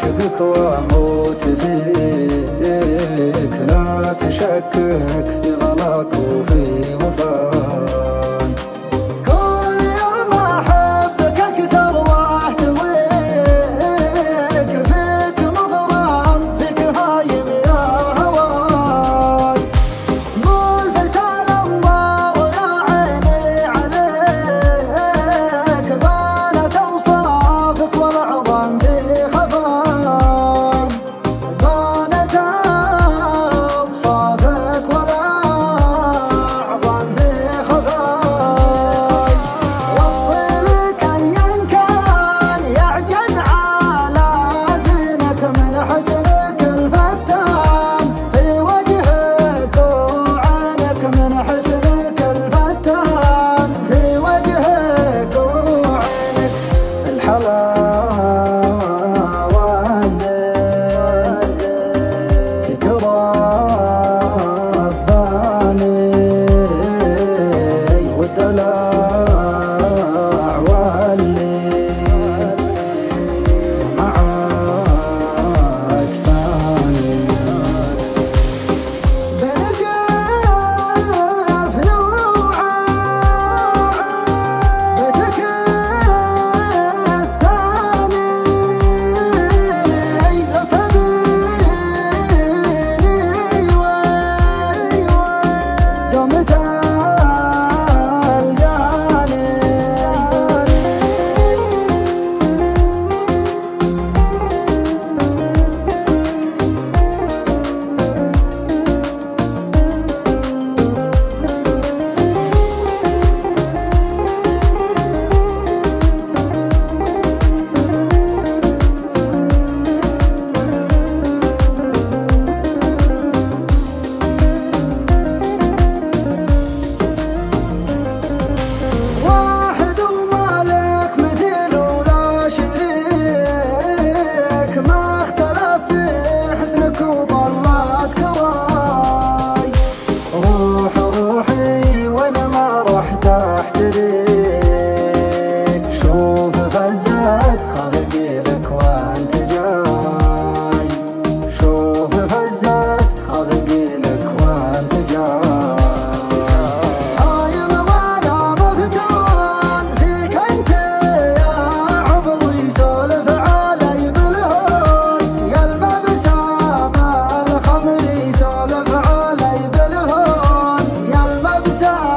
أحبك وأموت فيك. لا تشكك في غلاك وفي وفاك So